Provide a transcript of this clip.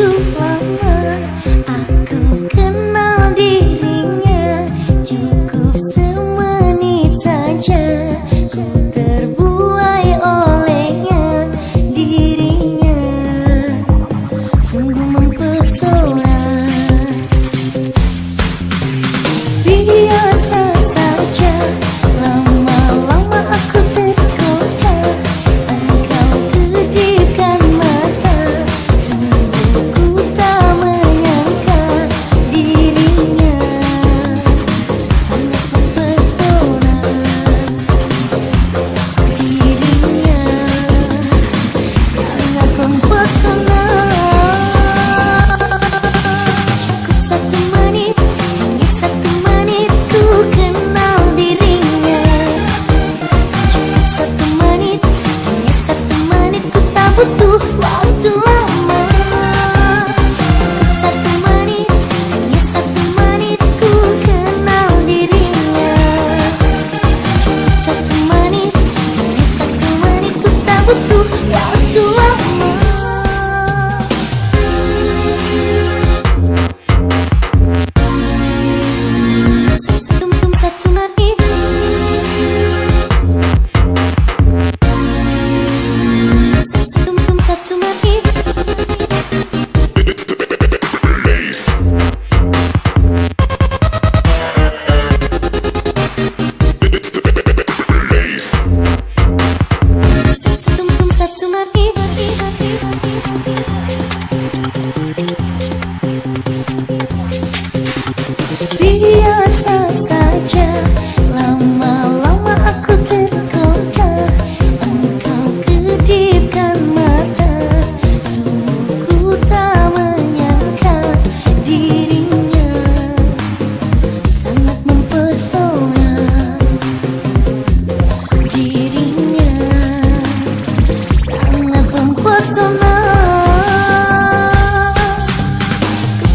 too long